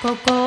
Coco.